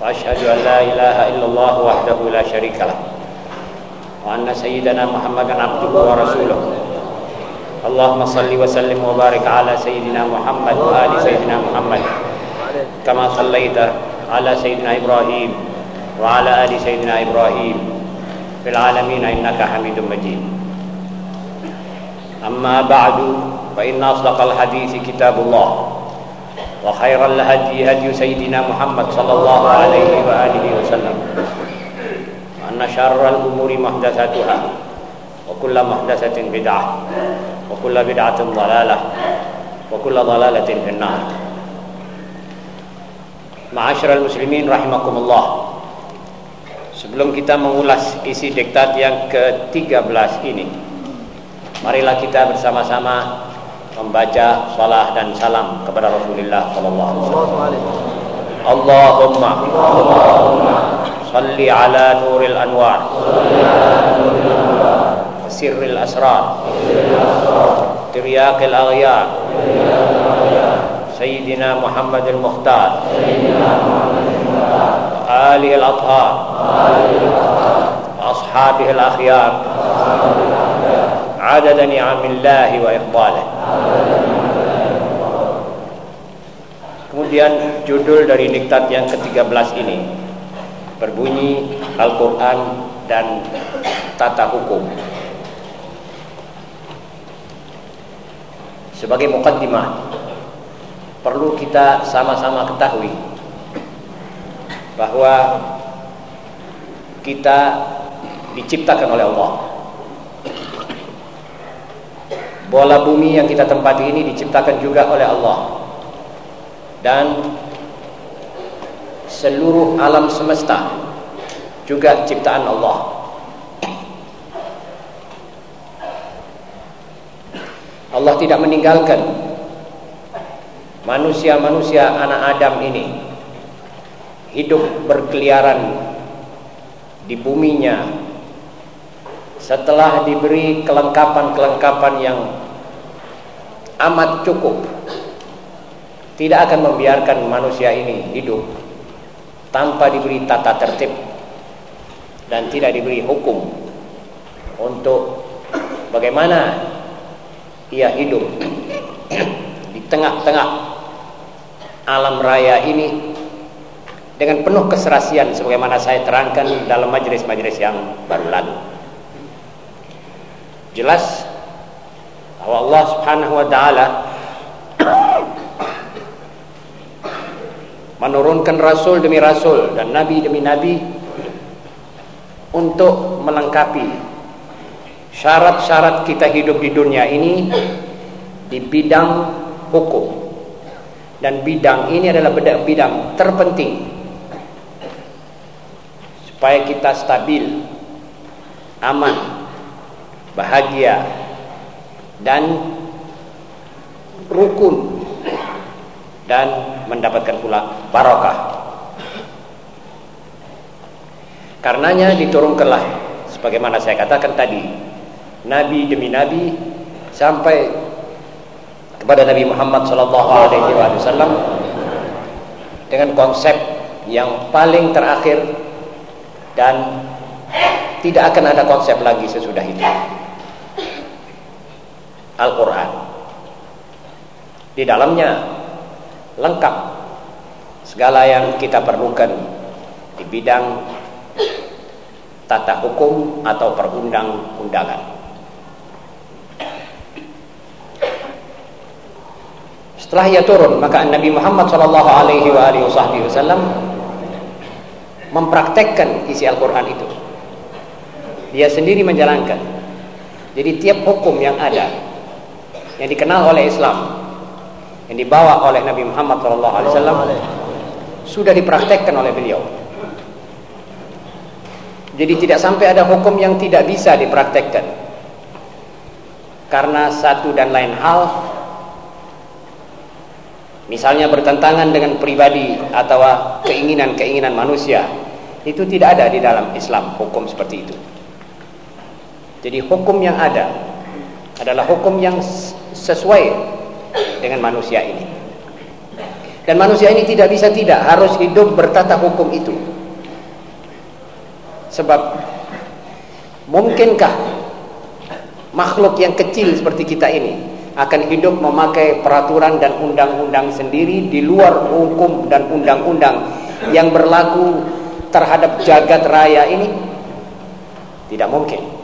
وأشهد أن لا إله إلا الله وحده لا شريك له وأن سيدنا محمدا عبده ورسوله. اللهم صل وسلم وبارك على سيدنا محمد وآل سيدنا محمد كما صليت على سيدنا إبراهيم وعلى آل سيدنا إبراهيم في العالمين إنك حميد مجيد. أما بعد فإن أصدق الحديث كتاب الله. وخير الهدي هدي سيدنا محمد صلى الله عليه وآله وسلم وأن شر الأمور محدثاتها وكل محدثة بدعة وكل بدعة ضلالة وكل ضلالة في النار معاشر المسلمين رحمكم الله Sebelum kita mengulas isi diktat yang ke-13 ini Marilah kita bersama-sama membaca salah dan salam kepada Rasulullah sallallahu alaihi wasallam. Allahumma salli ala nuril anwar sirril asrar tiryaqil aghyar سيدنا محمد المختار آله الأطهار وأصحابه الأخيار عدد نعم الله وإفضاله Kemudian judul dari diktat yang ke-13 ini berbunyi Al-Quran dan tata hukum. Sebagai mukaddimah perlu kita sama-sama ketahui bahwa kita diciptakan oleh Allah Bola bumi yang kita tempati ini diciptakan juga oleh Allah. Dan seluruh alam semesta juga ciptaan Allah. Allah tidak meninggalkan manusia-manusia anak Adam ini hidup berkeliaran di buminya setelah diberi kelengkapan-kelengkapan yang amat cukup. Tidak akan membiarkan manusia ini hidup tanpa diberi tata tertib dan tidak diberi hukum untuk bagaimana ia hidup di tengah-tengah alam raya ini dengan penuh keserasian sebagaimana saya terangkan dalam majelis-majelis yang baru lalu. Jelas bahwa Allah Subhanahu wa taala menurunkan rasul demi rasul dan nabi demi nabi untuk melengkapi syarat-syarat kita hidup di dunia ini di bidang hukum. Dan bidang ini adalah bidang terpenting supaya kita stabil aman bahagia dan rukun dan mendapatkan pula barokah. Karenanya diturunkanlah sebagaimana saya katakan tadi, nabi demi nabi sampai kepada Nabi Muhammad sallallahu alaihi wasallam dengan konsep yang paling terakhir dan tidak akan ada konsep lagi sesudah itu. Al-Quran Di dalamnya lengkap segala yang kita perlukan di bidang tata hukum atau perundang-undangan. Setelah ia turun, maka Nabi Muhammad Wasallam mempraktekkan isi Al-Quran itu. Dia sendiri menjalankan. Jadi tiap hukum yang ada yang dikenal oleh Islam yang dibawa oleh Nabi Muhammad SAW sudah dipraktekkan oleh beliau Jadi tidak sampai ada hukum yang tidak bisa dipraktekkan. Karena satu dan lain hal misalnya bertentangan dengan pribadi atau keinginan-keinginan manusia itu tidak ada di dalam Islam hukum seperti itu. Jadi hukum yang ada adalah hukum yang sesuai dengan manusia ini. Dan manusia ini tidak bisa tidak harus hidup bertata hukum itu. Sebab mungkinkah makhluk yang kecil seperti kita ini akan hidup memakai peraturan dan undang-undang sendiri di luar hukum dan undang-undang yang berlaku terhadap jagat raya ini? Tidak mungkin.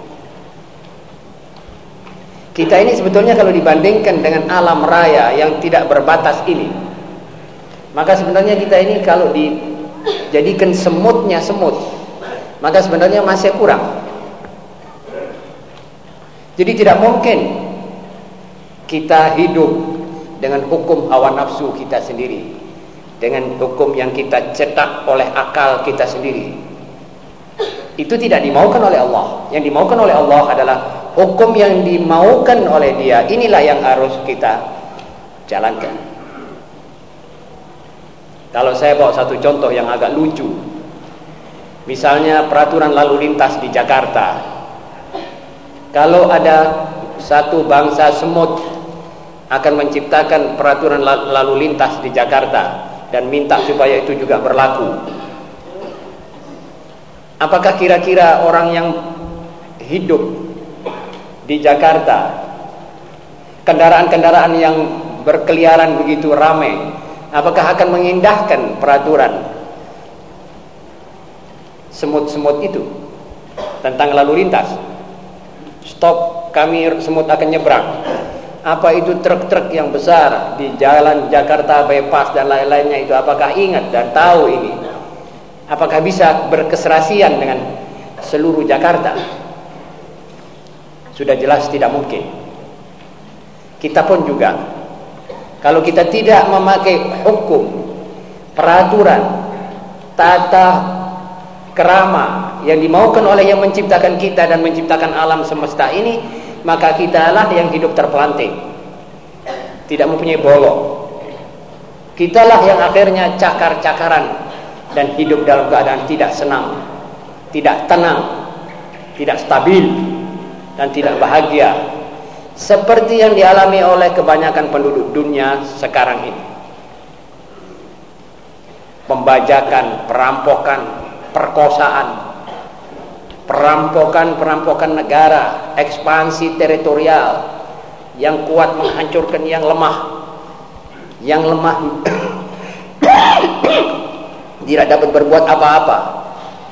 Kita ini sebetulnya kalau dibandingkan dengan alam raya yang tidak berbatas ini, maka sebenarnya kita ini kalau dijadikan semutnya semut, maka sebenarnya masih kurang. Jadi tidak mungkin kita hidup dengan hukum hawa nafsu kita sendiri, dengan hukum yang kita cetak oleh akal kita sendiri. Itu tidak dimaukan oleh Allah. Yang dimaukan oleh Allah adalah hukum yang dimaukan oleh Dia. Inilah yang harus kita jalankan. Kalau saya bawa satu contoh yang agak lucu, Misalnya peraturan lalu lintas di Jakarta. Kalau ada satu bangsa semut akan menciptakan peraturan lalu lintas di Jakarta dan minta supaya itu juga berlaku. Apakah kira-kira orang yang hidup di Jakarta kendaraan-kendaraan yang berkeliaran begitu ramai apakah akan mengindahkan peraturan semut-semut itu tentang lalu lintas. Stop, kami semut akan nyebrang. Apa itu truk-truk yang besar di jalan Jakarta bypass dan lain-lainnya itu apakah ingat dan tahu ini? Apakah bisa berkeserasian dengan seluruh Jakarta? Sudah jelas tidak mungkin. Kita pun juga kalau kita tidak memakai hukum, peraturan, tata kerama yang dimaukan oleh yang menciptakan kita dan menciptakan alam semesta ini maka kitalah yang hidup terpelanting. Tidak mempunyai bolong kitalah yang akhirnya cakar-cakaran dan hidup dalam keadaan tidak senang tidak tenang tidak stabil dan tidak bahagia seperti yang dialami oleh kebanyakan penduduk dunia sekarang ini pembajakan, perampokan, perkosaan, perampokan-perampokan negara, ekspansi teritorial yang kuat menghancurkan yang lemah. Yang lemah tidak dapat berbuat apa-apa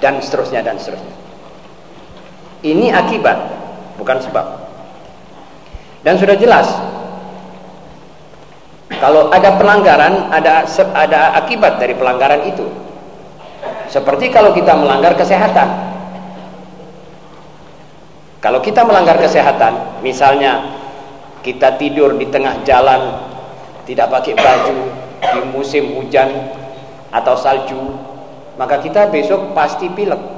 dan seterusnya dan seterusnya. Ini akibat, bukan sebab. Dan sudah jelas kalau ada pelanggaran, ada ada akibat dari pelanggaran itu. Seperti kalau kita melanggar kesehatan. Kalau kita melanggar kesehatan, misalnya kita tidur di tengah jalan, tidak pakai baju di musim hujan atau salju, maka kita besok pasti pilek.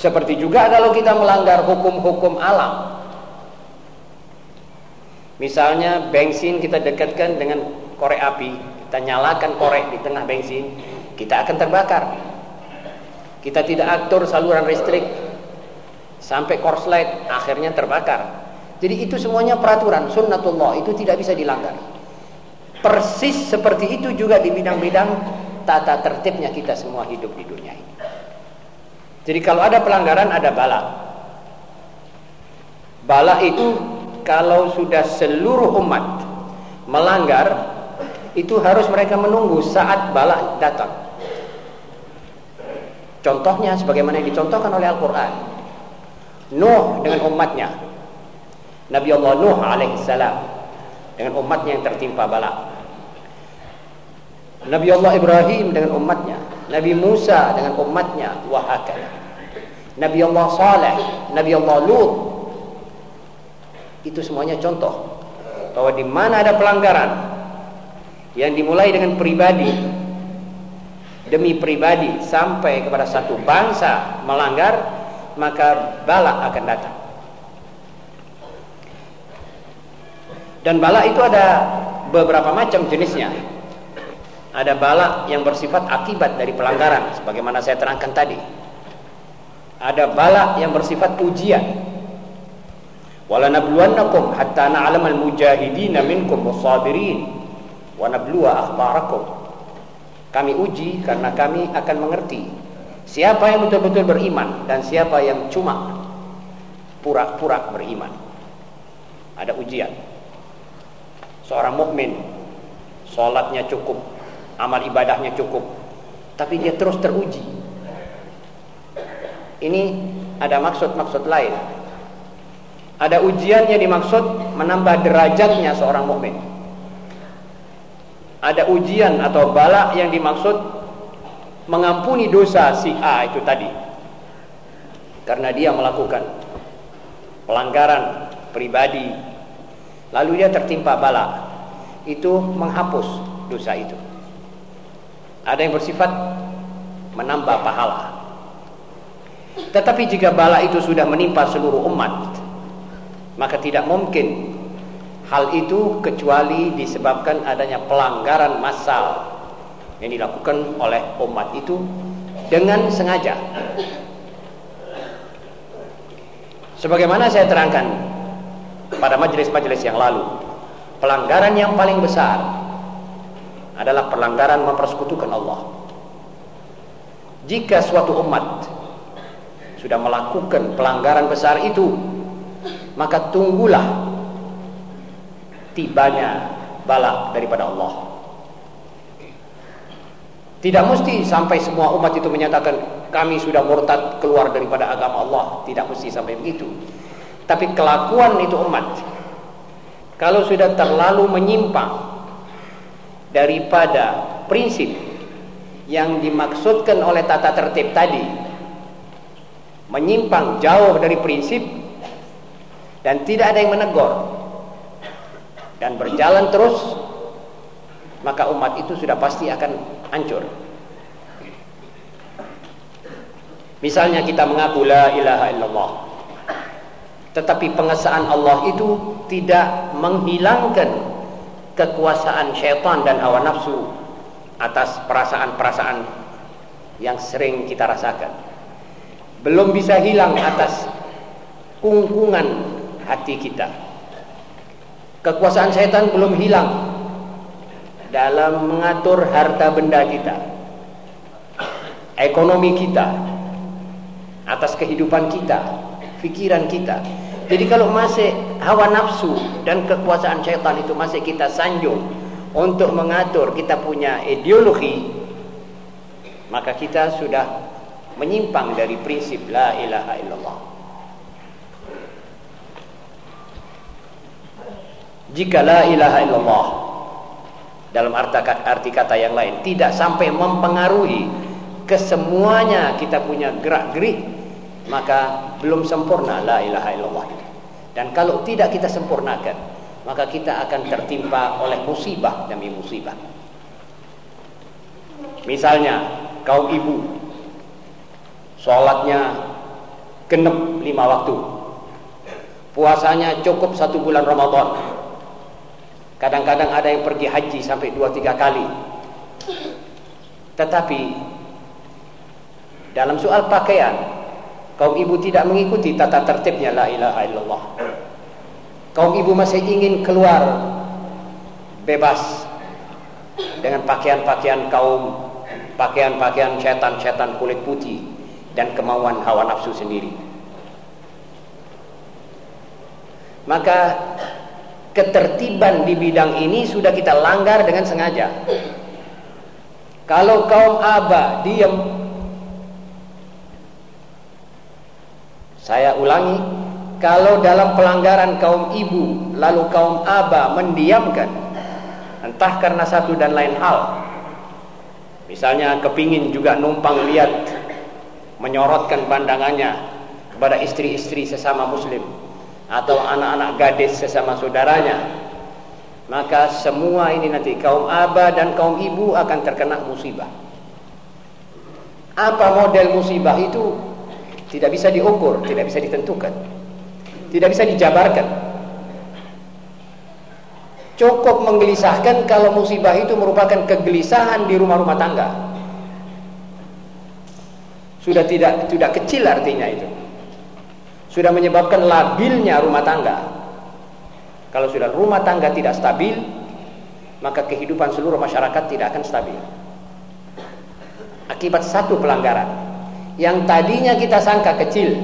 Seperti juga kalau kita melanggar hukum-hukum alam. Misalnya bensin kita dekatkan dengan korek api, kita nyalakan korek di tengah bensin, kita akan terbakar. Kita tidak atur saluran listrik sampai korslet akhirnya terbakar. Jadi itu semuanya peraturan sunnatullah itu tidak bisa dilanggar. Persis seperti itu juga di bidang-bidang tata tertibnya kita semua hidup di dunia ini. Jadi kalau ada pelanggaran ada bala. Bala itu kalau sudah seluruh umat melanggar itu harus mereka menunggu saat bala datang. Contohnya sebagaimana yang dicontohkan oleh Al-Quran. Nuh dengan umatnya. Nabi Allah Nuh alaihissalam. Dengan umatnya yang tertimpa bala. Nabi Allah Ibrahim dengan umatnya. Nabi Musa dengan umatnya. Wahakala. Nabi Allah Saleh. Nabi Allah Lut. Itu semuanya contoh. Bahwa di mana ada pelanggaran. Yang dimulai dengan pribadi demi pribadi sampai kepada satu bangsa melanggar maka bala akan datang dan bala itu ada beberapa macam jenisnya ada bala yang bersifat akibat dari pelanggaran sebagaimana saya terangkan tadi. Ada bala yang bersifat ujian wala nabluwannakum hatta na'lamal mujahidin minkum was-sabirin. Wa nabluwa akhbarakum. Kami uji karena kami akan mengerti siapa yang betul-betul beriman dan siapa yang cuma pura-pura beriman. Ada ujian. Seorang mukmin salatnya cukup, amal ibadahnya cukup, tapi dia terus teruji. Ini ada maksud-maksud lain. Ada ujian yang dimaksud menambah derajatnya seorang mukmin. Ada ujian atau bala yang dimaksud mengampuni dosa si A itu tadi. Karena dia melakukan pelanggaran pribadi. Lalu dia tertimpa bala itu menghapus dosa itu ada yang bersifat menambah pahala tetapi jika bala itu sudah menimpa seluruh umat maka tidak mungkin Hal itu kecuali disebabkan adanya pelanggaran massal yang dilakukan oleh umat itu dengan sengaja. Sebagaimana saya terangkan pada majelis-majelis yang lalu, pelanggaran yang paling besar adalah pelanggaran mempersekutukan Allah. Jika suatu umat sudah melakukan pelanggaran besar itu, maka tunggulah tibanya bala daripada Allah. Tidak mesti sampai semua umat itu menyatakan kami sudah murtad keluar daripada agama Allah. Tidak mesti sampai begitu. Tapi kelakuan itu umat kalau sudah terlalu menyimpang daripada prinsip yang dimaksudkan oleh tata tertib tadi. Menyimpang jauh dari prinsip dan tidak ada yang menegur. Dan berjalan terus maka umat itu sudah pasti akan hancur. Misalnya kita mengaku la ilaha illallah tetapi pengesaan Allah itu tidak menghilangkan kekuasaan syaitan dan hawa nafsu atas perasaan-perasaan yang sering kita rasakan belum bisa hilang atas kungkungan hati kita Kekuasaan setan belum hilang dalam mengatur harta benda kita, ekonomi kita, atas kehidupan kita, pikiran kita. Jadi kalau masih hawa nafsu dan kekuasaan setan itu masih kita sanjung untuk mengatur kita punya ideologi, maka kita sudah menyimpang dari prinsip la ilaha illallah. jika la ilaha illallah dalam arti kata yang lain tidak sampai mempengaruhi kesemuanya kita punya gerak-gerik maka belum sempurna la ilaha illallah. Dan kalau tidak kita sempurnakan maka kita akan tertimpa oleh musibah demi musibah. Misalnya kaum ibu sholatnya genep lima waktu. Puasanya cukup satu bulan Ramadan. Kadang-kadang ada yang pergi haji sampai dua tiga kali. Tetapi dalam soal pakaian, kaum ibu tidak mengikuti tata tertibnya la ilaha illallah. Kaum ibu masih ingin keluar bebas dengan pakaian-pakaian kaum, pakaian-pakaian setan-setan kulit putih dan kemauan hawa nafsu sendiri. Maka ketertiban di bidang ini sudah kita langgar dengan sengaja. Kalau kaum Aba diam, saya ulangi, kalau dalam pelanggaran kaum ibu lalu kaum Aba mendiamkan, entah karena satu dan lain hal, misalnya kepingin juga numpang lihat, menyorotkan pandangannya kepada istri-istri sesama Muslim atau anak-anak gadis sesama saudaranya maka semua ini nanti kaum aba dan kaum ibu akan terkena musibah. Apa model musibah itu tidak bisa diukur, tidak bisa ditentukan. Tidak bisa dijabarkan. Cukup menggelisahkan kalau musibah itu merupakan kegelisahan di rumah-rumah tangga. Sudah tidak tidak kecil artinya itu. Sudah menyebabkan labilnya rumah tangga. Kalau sudah rumah tangga tidak stabil, maka kehidupan seluruh masyarakat tidak akan stabil. Akibat satu pelanggaran yang tadinya kita sangka kecil,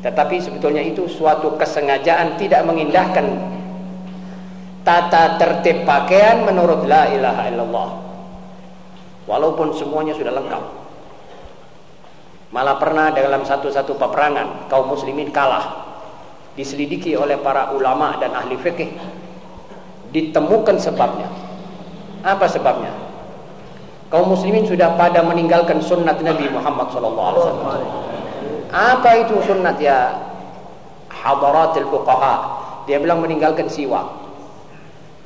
tetapi sebetulnya itu suatu kesengajaan tidak mengindahkan tata tertib pakaian menurut la ilaha illallah. Walaupun semuanya sudah lengkap. Malah pernah dalam satu-satu peperangan kaum muslimin kalah diselidiki oleh para ulama dan ahli fikih ditemukan sebabnya. Apa sebabnya? Kaum muslimin sudah pada meninggalkan sunnat Nabi Muhammad SAW. Apa itu sunnat ya? Hadaratil fuqaha. Dia bilang meninggalkan siwak.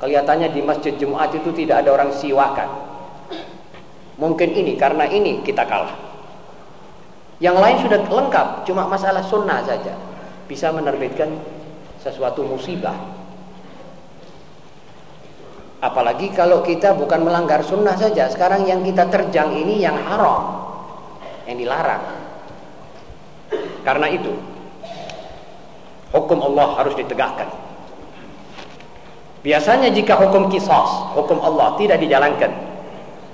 Kelihatannya di masjid Jumat itu tidak ada orang siwakan. Mungkin ini karena ini kita kalah. Yang lain sudah lengkap, cuma masalah sunnah saja. Bisa menerbitkan sesuatu musibah Apalagi kalau kita bukan melanggar sunnah saja. Sekarang yang kita terjang ini yang haram. Yang dilarang. Karena itu. Hukum Allah harus ditegakkan. Biasanya jika hukum kisos, hukum Allah tidak dijalankan.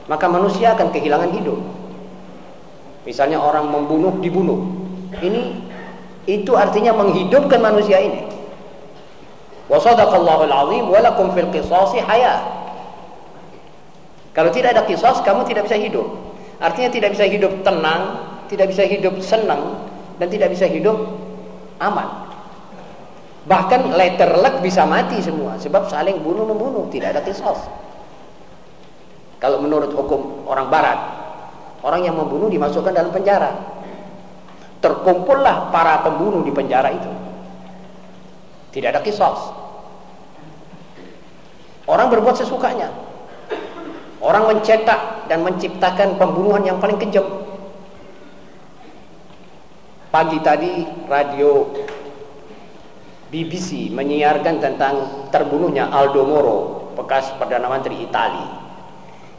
Maka manusia akan kehilangan hidup. Misalnya orang membunuh, dibunuh. Ini itu artinya menghidupkan manusia ini. Azim fil qisasi hayah. Kalau tidak ada kisos, kamu tidak bisa hidup. Artinya tidak bisa hidup tenang, tidak bisa hidup senang, dan tidak bisa hidup aman. Bahkan letterlek bisa mati semua, sebab saling bunuh membunuh, tidak ada kisos. Kalau menurut hukum orang Barat, orang yang membunuh dimasukkan dalam penjara. Terkumpullah para pembunuh di penjara itu. Tidak ada kisos. Orang berbuat sesukanya. Orang mencetak dan menciptakan pembunuhan yang paling kejam. Pagi tadi radio BBC menyiarkan tentang terbunuhnya Aldo Moro, bekas Perdana Menteri Italia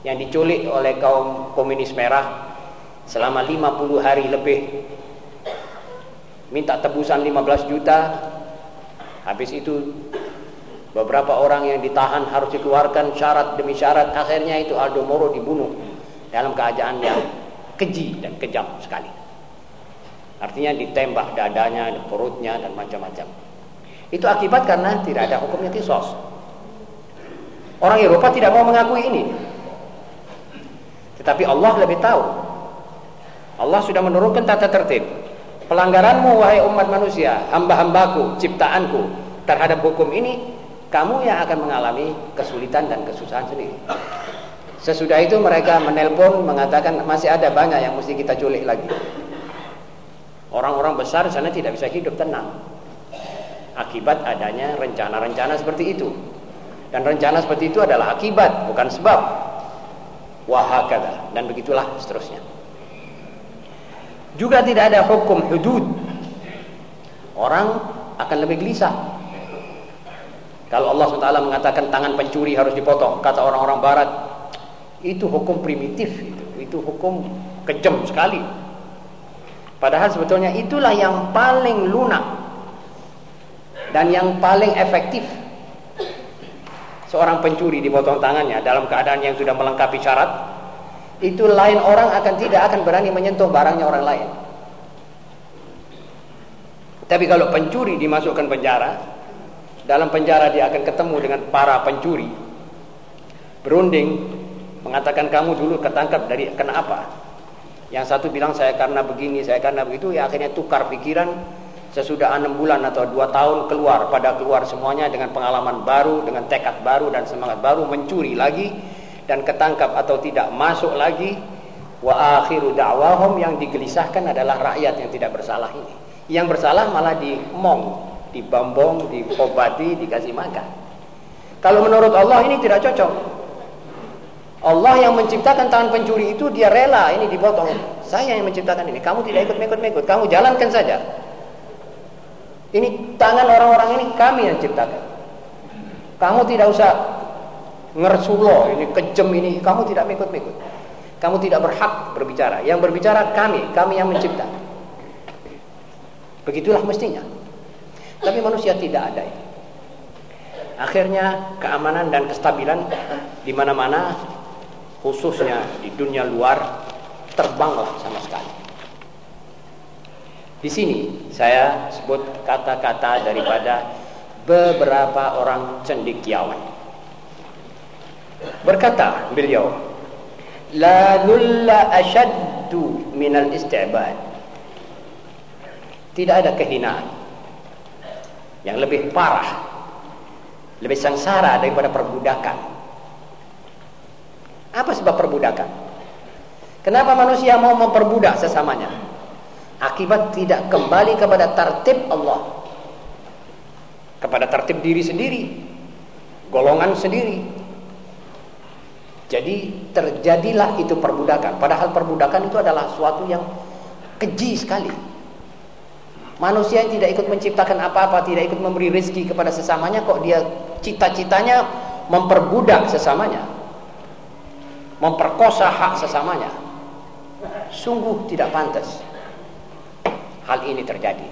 yang diculik oleh kaum komunis merah selama 50 hari lebih minta tebusan 15 juta Habis itu beberapa orang yang ditahan harus dikeluarkan syarat demi syarat. Akhirnya itu Aldo Moro dibunuh dalam keadaan yang keji dan kejam sekali. Artinya ditembak dadanya, perutnya dan macam-macam. Itu akibat karena tidak ada hukumnya kisos. Orang Eropa tidak mau mengakui ini. Tetapi Allah lebih tahu. Allah sudah menurunkan tata tertib. Pelanggaranmu wahai umat manusia, hamba-hambaku, ciptaanku terhadap hukum ini, kamu yang akan mengalami kesulitan dan kesusahan sendiri. Sesudah itu mereka menelpon mengatakan masih ada banyak yang mesti kita culik lagi. Orang-orang besar sana tidak bisa hidup tenang. Akibat adanya rencana-rencana seperti itu. Dan rencana seperti itu adalah akibat, bukan sebab. Wahakada. Dan begitulah seterusnya. Juga tidak ada hukum hudud. Orang akan lebih gelisah. Kalau Allah SWT mengatakan tangan pencuri harus dipotong, kata orang-orang barat, itu hukum primitif, itu, itu hukum kejam sekali. Padahal sebetulnya itulah yang paling lunak dan yang paling efektif. Seorang pencuri dipotong tangannya dalam keadaan yang sudah melengkapi syarat, itu lain orang akan tidak akan berani menyentuh barangnya orang lain. Tapi kalau pencuri dimasukkan penjara, dalam penjara dia akan ketemu dengan para pencuri. Berunding mengatakan kamu dulu ketangkap dari kenapa? Yang satu bilang saya karena begini, saya karena begitu, ya akhirnya tukar pikiran sesudah enam bulan atau dua tahun keluar pada keluar semuanya dengan pengalaman baru, dengan tekad baru dan semangat baru mencuri lagi dan ketangkap atau tidak masuk lagi wa akhiru da'wahum yang digelisahkan adalah rakyat yang tidak bersalah ini yang bersalah malah dimong dibambong, diobati, dikasih makan kalau menurut Allah ini tidak cocok Allah yang menciptakan tangan pencuri itu dia rela ini dipotong. Saya yang menciptakan ini. Kamu tidak ikut mekut-mekut. Kamu jalankan saja. Ini tangan orang-orang ini kami yang ciptakan. Kamu tidak usah ngersulo ini kejam ini. Kamu tidak mekut-mekut. Kamu tidak berhak berbicara. Yang berbicara kami, kami yang mencipta. Begitulah mestinya. Tapi manusia tidak ada itu. Akhirnya keamanan dan kestabilan di mana-mana khususnya di dunia luar terbanglah sama sekali. Di sini saya sebut kata-kata daripada beberapa orang cendekiawan. Berkata beliau, la nulla ashaddu minal istibad. Tidak ada kehinaan yang lebih parah lebih sengsara daripada perbudakan. Apa sebab perbudakan? Kenapa manusia mau memperbudak sesamanya? Akibat tidak kembali kepada tertib Allah kepada tertib diri sendiri golongan sendiri jadi terjadilah itu perbudakan. Padahal perbudakan itu adalah suatu yang keji sekali. Manusia yang tidak ikut menciptakan apa-apa, tidak ikut memberi rezeki kepada sesamanya, kok dia cita-citanya memperbudak sesamanya. Memperkosa hak sesamanya. Sungguh tidak pantas. Hal ini terjadi.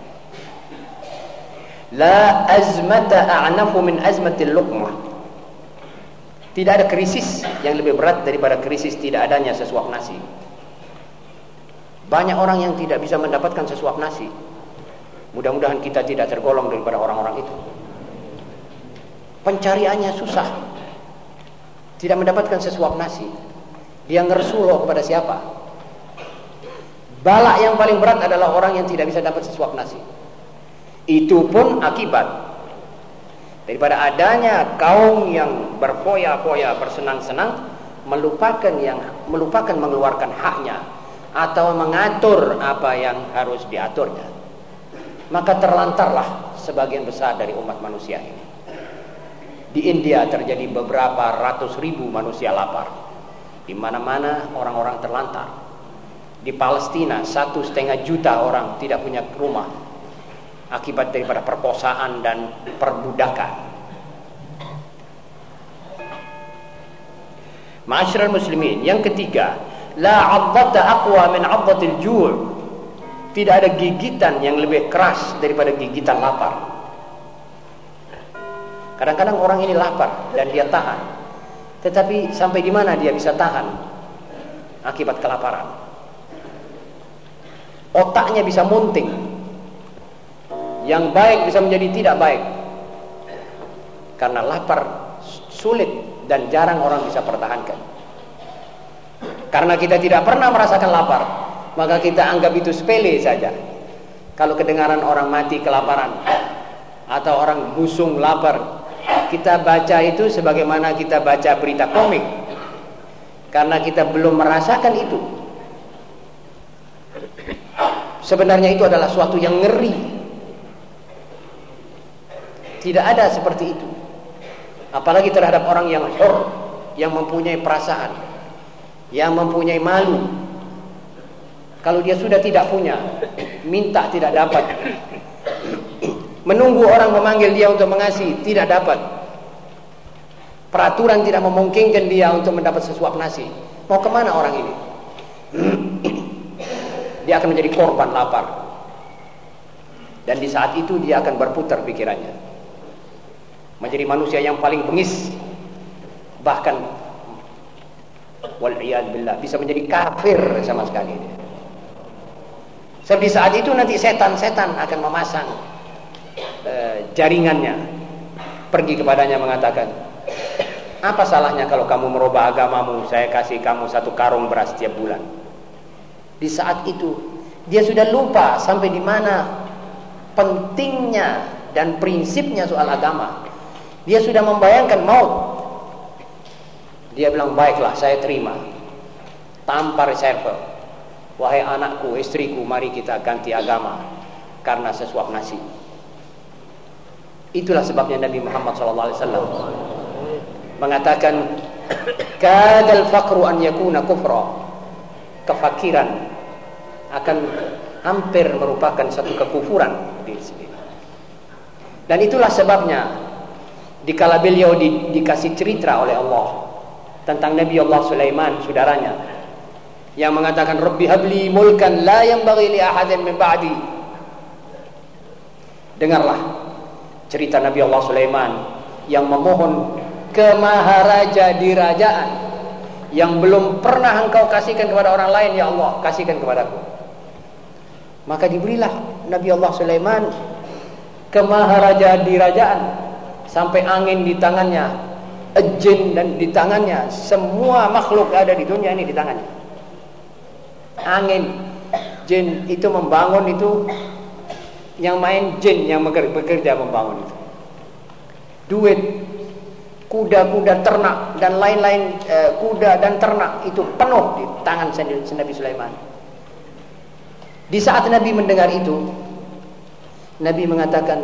La azmata a'nafu min azmatil luqmah. Tidak ada krisis yang lebih berat daripada krisis tidak adanya sesuap nasi. Banyak orang yang tidak bisa mendapatkan sesuap nasi. Mudah-mudahan kita tidak tergolong daripada orang-orang itu. Pencariannya susah. Tidak mendapatkan sesuap nasi. Dia ngersuloh kepada siapa? Balak yang paling berat adalah orang yang tidak bisa dapat sesuap nasi. Itu pun akibat daripada adanya kaum yang berfoya-foya bersenang-senang melupakan yang melupakan mengeluarkan haknya atau mengatur apa yang harus diaturnya maka terlantarlah sebagian besar dari umat manusia ini. Di India terjadi beberapa ratus ribu manusia lapar. Di mana-mana orang-orang terlantar. Di Palestina satu setengah juta orang tidak punya rumah akibat daripada perkosaan dan perbudakan. Ma'asyiral muslimin, yang ketiga, la 'addata aqwa min 'addatil ju'. Tidak ada gigitan yang lebih keras daripada gigitan lapar. Kadang-kadang orang ini lapar dan dia tahan. Tetapi sampai di mana dia bisa tahan akibat kelaparan? Otaknya bisa munting yang baik bisa menjadi tidak baik. Karena lapar sulit dan jarang orang bisa pertahankan. Karena kita tidak pernah merasakan lapar maka kita anggap itu sepele saja. Kalau kedengaran orang mati kelaparan atau orang busung lapar kita baca itu sebagaimana kita baca berita komik. Karena kita belum merasakan itu. Sebenarnya itu adalah suatu yang ngeri tidak ada seperti itu. Apalagi terhadap orang yang hur, yang mempunyai perasaan, yang mempunyai malu. Kalau dia sudah tidak punya, minta tidak dapat. Menunggu orang memanggil dia untuk mengasihi, tidak dapat. Peraturan tidak memungkinkan dia untuk mendapat sesuap nasi. Mau ke mana orang ini? dia akan menjadi korban lapar. Dan di saat itu dia akan berputar pikirannya menjadi manusia yang paling bengis. Bahkan wal'iyad billah bisa menjadi kafir sama sekali sebab di saat itu nanti setan-setan akan memasang uh, jaringannya. Pergi kepadanya mengatakan apa salahnya kalau kamu merubah agamamu? Saya kasih kamu satu karung beras setiap bulan. Di saat itu dia sudah lupa sampai di mana pentingnya dan prinsipnya soal agama dia sudah membayangkan maut. Dia bilang, baiklah saya terima. Tanpa reserve. Wahai anakku, istriku, mari kita ganti agama. Karena sesuap nasi. Itulah sebabnya Nabi Muhammad SAW mengatakan kadal faqru an yakuna kufra kefakiran akan hampir merupakan satu kekufuran dan itulah sebabnya dikala beliau di, dikasih cerita oleh Allah tentang Nabi Allah Sulaiman saudaranya yang mengatakan Rabbi habli mulkan la yanbaghi li ahadin min ba'di. Dengarlah cerita Nabi Allah Sulaiman yang memohon ke maharaja di kerajaan yang belum pernah engkau kasihkan kepada orang lain ya Allah kasihkan kepadaku. Maka diberilah Nabi Allah Sulaiman ke maharaja di kerajaan sampai angin di tangannya jin dan di tangannya semua makhluk ada di dunia ini di tangannya angin jin itu membangun itu yang main jin yang bekerja membangun itu duit kuda-kuda ternak dan lain-lain e, kuda dan ternak itu penuh di tangan Nabi Sulaiman. Di saat Nabi mendengar itu, Nabi mengatakan,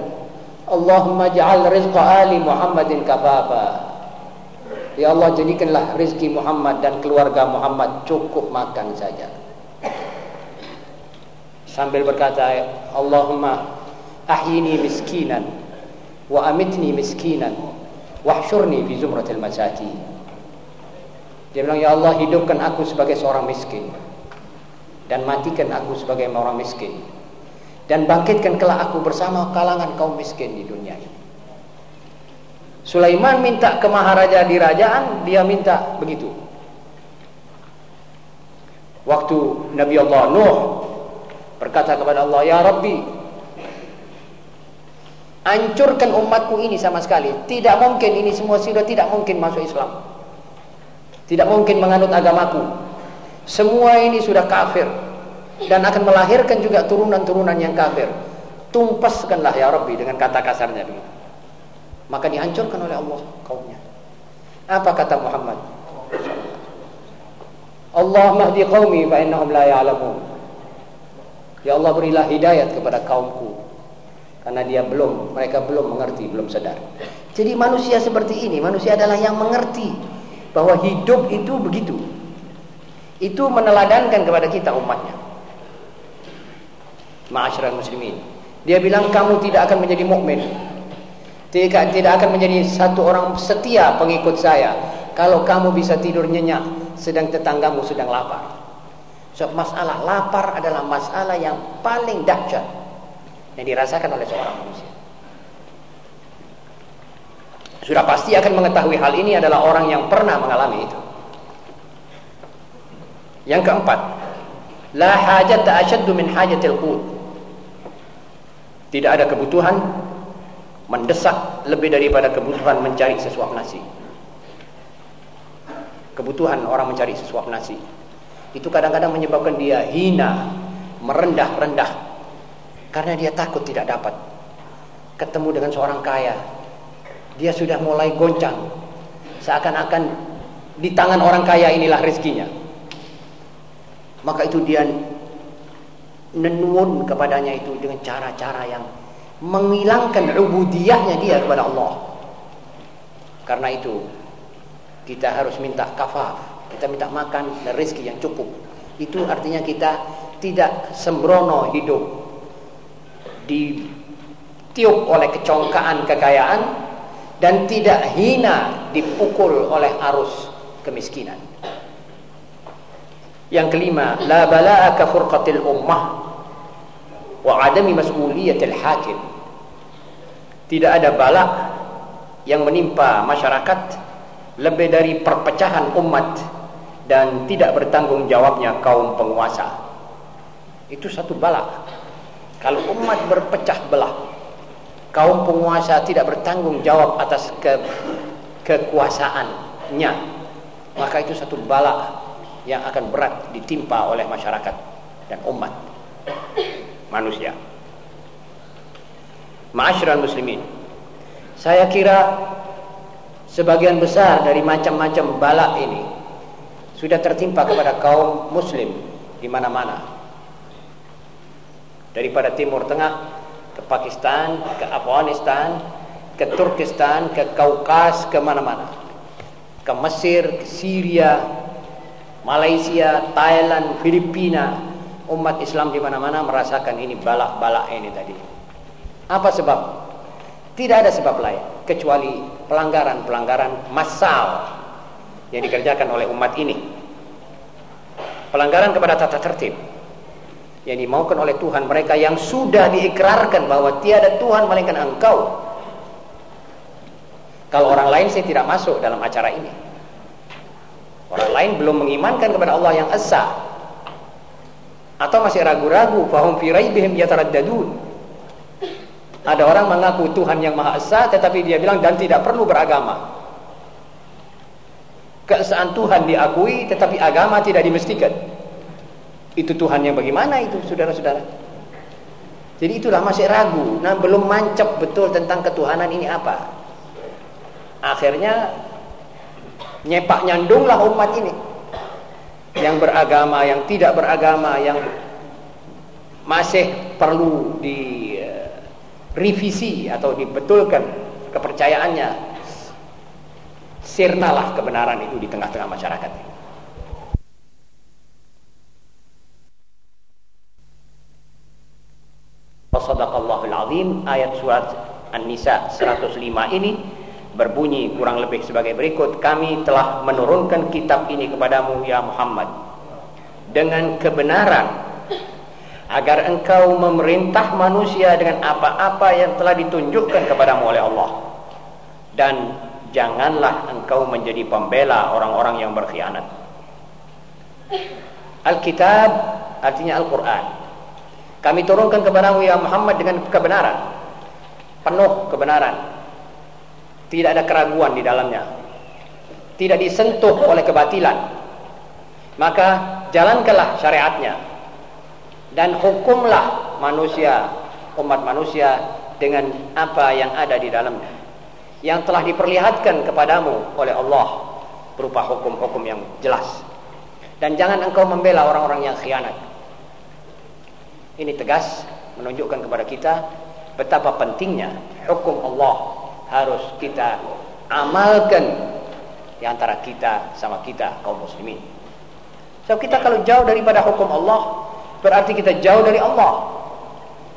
Allahumma ja'al rizqa ali Muhammadin kababa. Ya Allah jadikanlah rezeki Muhammad dan keluarga Muhammad cukup makan saja. Sambil berkata, Allahumma ahyini miskinan wa amitni miskinan wahsyurni fi zumratil masaki dia bilang ya Allah hidupkan aku sebagai seorang miskin dan matikan aku sebagai orang miskin dan bangkitkan kelak aku bersama kalangan kaum miskin di dunia ini Sulaiman minta ke maharaja di kerajaan dia minta begitu waktu Nabi Allah Nuh berkata kepada Allah ya Rabbi Hancurkan umatku ini sama sekali. Tidak mungkin ini semua sudah tidak mungkin masuk Islam. Tidak mungkin menganut agamaku. Semua ini sudah kafir dan akan melahirkan juga turunan-turunan yang kafir. Tumpaskanlah ya Rabbi dengan kata kasarnya begitu. Maka dihancurkan oleh Allah kaumnya. Apa kata Muhammad? Allah mahdi qaumi fa innahum la ya'lamun. Ya Allah berilah hidayat kepada kaumku karena dia belum mereka belum mengerti belum sadar jadi manusia seperti ini manusia adalah yang mengerti bahwa hidup itu begitu itu meneladankan kepada kita umatnya ma'asyiral muslimin dia bilang kamu tidak akan menjadi mukmin tidak tidak akan menjadi satu orang setia pengikut saya kalau kamu bisa tidur nyenyak sedang tetanggamu sedang lapar so, masalah lapar adalah masalah yang paling dahsyat yang dirasakan oleh seorang manusia. Sudah pasti akan mengetahui hal ini adalah orang yang pernah mengalami itu. Yang keempat, la hajat asyaddu min hajatil qut. Tidak ada kebutuhan mendesak lebih daripada kebutuhan mencari sesuap nasi. Kebutuhan orang mencari sesuap nasi itu kadang-kadang menyebabkan dia hina, merendah-rendah karena dia takut tidak dapat ketemu dengan seorang kaya. Dia sudah mulai goncang. Seakan-akan di tangan orang kaya inilah rezekinya. Maka itu dia nenun kepadanya itu dengan cara-cara yang menghilangkan ubudiyahnya dia kepada Allah. Karena itu kita harus minta kafaf, kita minta makan dan rezeki yang cukup. Itu artinya kita tidak sembrono hidup ditiup oleh kecongkaan kekayaan dan tidak hina dipukul oleh arus kemiskinan. Yang kelima, la bala'a ka furqatil ummah wa adami mas'uliyatil hakim. Tidak ada bala yang menimpa masyarakat lebih dari perpecahan umat dan tidak bertanggung jawabnya kaum penguasa. Itu satu bala kalau umat berpecah belah, kaum penguasa tidak bertanggung jawab atas ke, kekuasaannya, maka itu satu bala yang akan berat ditimpa oleh masyarakat dan umat manusia. Ma'asyiral muslimin. Saya kira sebagian besar dari macam-macam bala ini sudah tertimpa kepada kaum muslim di mana-mana daripada Timur Tengah ke Pakistan, ke Afghanistan, ke Turkistan, ke Kaukas, ke mana-mana. ke Mesir, ke Syria, Malaysia, Thailand, Filipina, umat Islam di mana-mana merasakan ini balak-balak ini tadi. Apa sebab? Tidak ada sebab lain kecuali pelanggaran-pelanggaran massal yang dikerjakan oleh umat ini. Pelanggaran kepada tata tertib yang dimaukan oleh Tuhan mereka yang sudah diikrarkan bahwa tiada Tuhan melainkan engkau. Kalau orang lain saya tidak masuk dalam acara ini. Orang lain belum mengimankan kepada Allah yang esa. Atau masih ragu-ragu, fahum fi raibihim yataraddadun. Ada orang mengaku Tuhan yang Maha Esa tetapi dia bilang dan tidak perlu beragama. Keesaan Tuhan diakui tetapi agama tidak dimestikan. Itu Tuhan yang bagaimana itu saudara-saudara? Jadi itulah masih ragu, nah belum mancap betul tentang ketuhanan ini apa. Akhirnya nyepak nyandunglah umat ini. Yang beragama, yang tidak beragama, yang masih perlu di revisi atau dibetulkan kepercayaannya. Sirnalah kebenaran itu di tengah-tengah masyarakat. Sadaqallahul azim ayat surat An-Nisa 105 ini berbunyi kurang lebih sebagai berikut kami telah menurunkan kitab ini kepadamu ya Muhammad dengan kebenaran agar engkau memerintah manusia dengan apa-apa yang telah ditunjukkan kepadamu oleh Allah. Dan janganlah engkau menjadi pembela orang-orang yang berkhianat. Alkitab artinya Al-Quran. Kami turunkan kepadamu ya Muhammad dengan kebenaran penuh kebenaran tidak ada keraguan di dalamnya. Tidak disentuh oleh kebatilan. Maka jalankanlah syariatnya. Dan hukumlah manusia umat manusia dengan apa yang ada di dalamnya. Yang telah diperlihatkan kepadamu oleh Allah berupa hukum-hukum yang jelas. Dan jangan engkau membela orang-orang yang khianat. Ini tegas menunjukkan kepada kita betapa pentingnya hukum Allah harus kita amalkan di antara kita sama kita kaum muslimin so kita kalau jauh daripada hukum Allah berarti kita jauh dari Allah.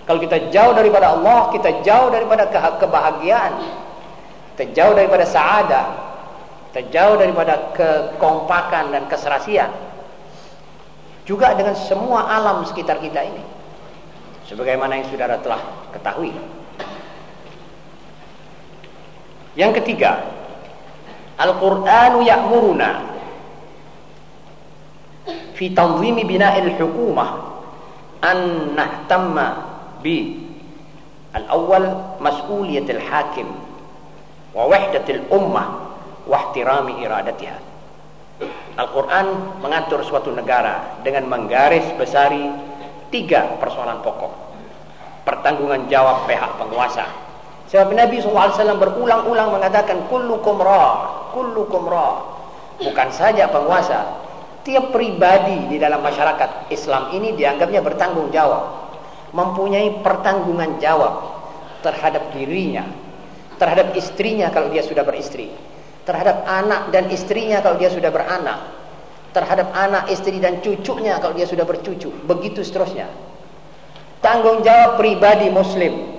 Kalau kita jauh daripada Allah, kita jauh daripada kebahagiaan. Kita jauh daripada sa'adah. Kita jauh daripada kekompakan dan keserasian. Juga dengan semua alam sekitar kita ini. Sebagaimana yang saudara telah ketahui. Yang ketiga, Al-Qur'anu ya'muruna fi tanzimi bina'il hukumah an nahtamma bi al-awwal mas'uliyatil hakim wa wahdatil ummah wa ihtirami iradatiha. Al-Quran mengatur suatu negara dengan menggaris besari tiga persoalan pokok. Pertanggungan jawab pihak penguasa sebab Nabi SAW berulang-ulang mengatakan kullukum ra kullukum ra bukan saja penguasa Tiap pribadi di dalam masyarakat Islam ini dianggapnya bertanggung jawab. Mempunyai pertanggungan jawab terhadap dirinya. Terhadap istrinya kalau dia sudah beristri. Terhadap anak dan istrinya kalau dia sudah beranak. Terhadap anak, istri dan cucunya kalau dia sudah bercucu. Begitu seterusnya. Tanggung jawab pribadi muslim.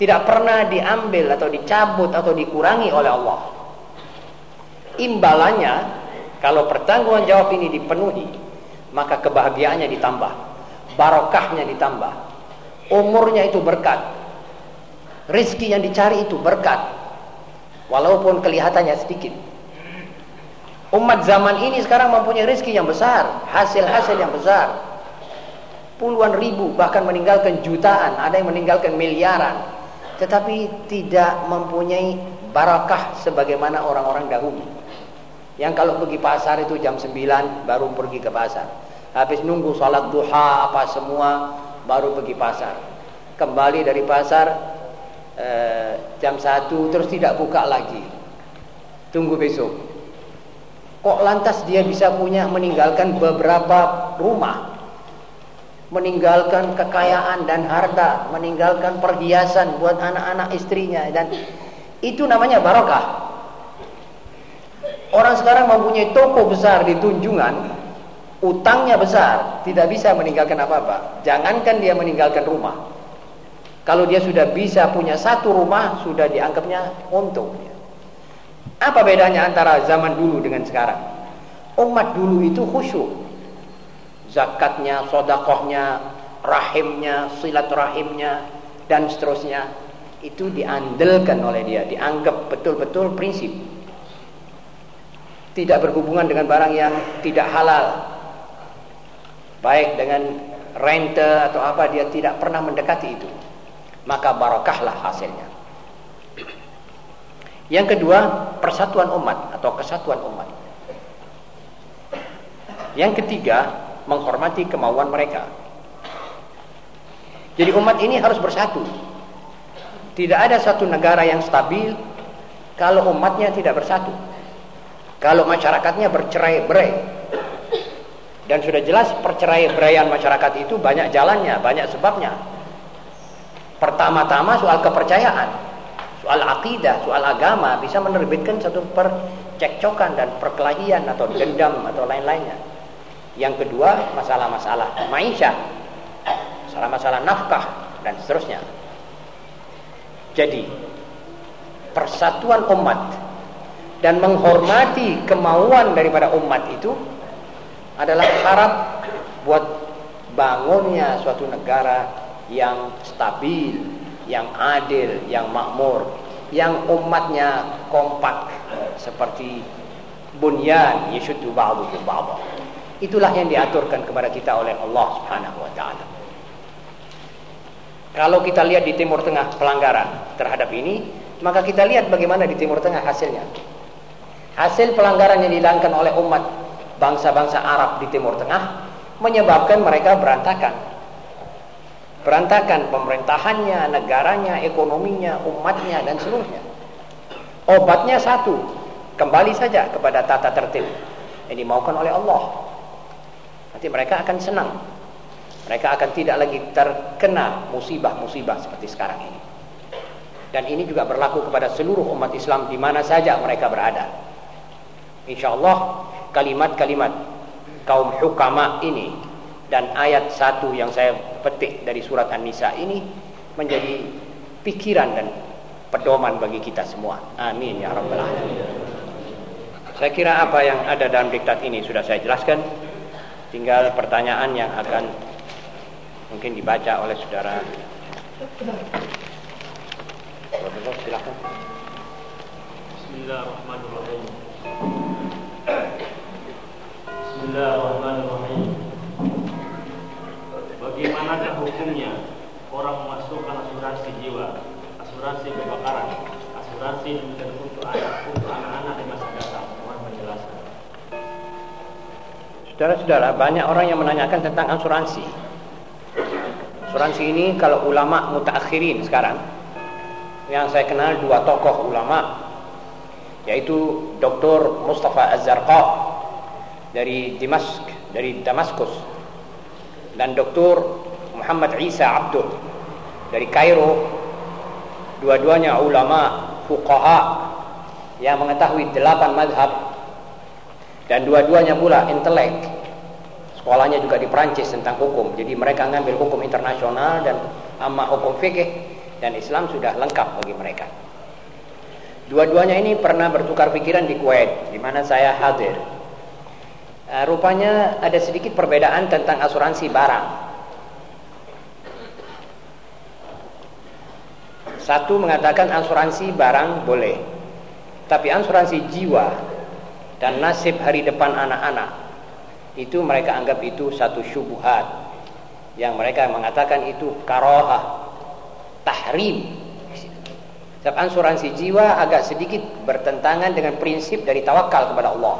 Tidak pernah diambil atau dicabut atau dikurangi oleh Allah. Imbalannya kalau pertanggungan jawab ini dipenuhi, maka kebahagiaannya ditambah, barokahnya ditambah, umurnya itu berkat, rizki yang dicari itu berkat, walaupun kelihatannya sedikit. Umat zaman ini sekarang mempunyai rizki yang besar, hasil-hasil yang besar. Puluhan ribu, bahkan meninggalkan jutaan, ada yang meninggalkan miliaran. Tetapi tidak mempunyai barakah sebagaimana orang-orang dahulu. Yang kalau pergi pasar itu jam 9 baru pergi ke pasar. Habis nunggu salat duha apa semua baru pergi pasar. Kembali dari pasar eh, jam 1 terus tidak buka lagi. Tunggu besok. Kok lantas dia bisa punya meninggalkan beberapa rumah? Meninggalkan kekayaan dan harta, meninggalkan perhiasan buat anak-anak istrinya dan itu namanya barokah. Orang sekarang mempunyai toko besar di Tunjungan, utangnya besar, tidak bisa meninggalkan apa-apa. Jangankan dia meninggalkan rumah. Kalau dia sudah bisa punya satu rumah, sudah dianggapnya untung. Apa bedanya antara zaman dulu dengan sekarang? Umat dulu itu khusyuk. Zakatnya, sodakohnya, rahimnya, silaturahimnya, dan seterusnya. Itu diandalkan oleh dia, dianggap betul-betul prinsip. Tidak berhubungan dengan barang yang tidak halal. Baik dengan rente atau apa dia tidak pernah mendekati itu. Maka barakahlah hasilnya. Yang kedua persatuan umat atau kesatuan umat. Yang ketiga menghormati kemauan mereka jadi umat ini harus bersatu tidak ada satu negara yang stabil kalau umatnya tidak bersatu kalau masyarakatnya bercerai-berai. Dan sudah jelas percerai-beraian masyarakat itu banyak jalannya, banyak sebabnya. Pertama-tama soal kepercayaan, soal akidah, soal agama bisa menerbitkan satu percekcokan dan perkelahian atau dendam atau lain-lainnya. Yang kedua, masalah-masalah maisha, masalah-masalah nafkah dan seterusnya. Jadi, persatuan umat dan menghormati kemauan daripada umat itu adalah syarat buat bangunnya suatu negara yang stabil, yang adil, yang makmur, yang umatnya kompak seperti bunyan yashuddu ba'duhu ba'dha. Itulah yang diaturkan kepada kita oleh Allah Subhanahu wa taala. Kalau kita lihat di Timur Tengah pelanggaran terhadap ini, maka kita lihat bagaimana di Timur Tengah hasilnya. Hasil pelanggaran yang dilakukan oleh umat bangsa-bangsa Arab di Timur Tengah menyebabkan mereka berantakan. Berantakan pemerintahannya, negaranya, ekonominya, umatnya dan seluruhnya. Obatnya satu, kembali saja kepada tata tertib yang dimaukan oleh Allah. Nanti mereka akan senang. Mereka akan tidak lagi terkena musibah-musibah seperti sekarang ini. Dan ini juga berlaku kepada seluruh umat Islam di mana saja mereka berada. InsyaAllah kalimat-kalimat kaum hukama ini dan ayat satu yang saya petik dari surat An-Nisa ini menjadi pikiran dan pedoman bagi kita semua. Amin ya rabbal alamin. Saya kira apa yang ada dalam diktat ini sudah saya jelaskan. Tinggal pertanyaan yang akan mungkin dibaca oleh saudara. Silakan. Bismillahirrahmanirrahim. Bismillahirrahmanirrahim. Bagaimanakah hukumnya orang memasukkan asuransi jiwa, asuransi kebakaran, asuransi dan untuk anak Saudara-saudara, banyak orang yang menanyakan tentang asuransi. Asuransi ini kalau ulama mutaakhirin sekarang, yang saya kenal dua tokoh ulama yaitu Dr. Mustafa Az-Zarqa dari Dimask dari Damaskus dan Dr. Muhammad Isa Abdul dari Kairo dua-duanya ulama fuqaha yang mengetahui delapan madhab dan dua-duanya pula intelek sekolahnya juga di Prancis tentang hukum jadi mereka ngambil hukum internasional dan amma hukum fikih dan Islam sudah lengkap bagi mereka Dua-duanya ini pernah bertukar pikiran di Kuwait, di mana saya hadir. Uh, rupanya ada sedikit perbedaan tentang asuransi barang. Satu mengatakan asuransi barang boleh, tapi asuransi jiwa dan nasib hari depan anak-anak itu mereka anggap itu satu syubhat yang mereka mengatakan itu karohah tahrim Sebab asuransi jiwa agak sedikit bertentangan dengan prinsip dari tawakal kepada Allah.